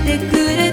ってくれ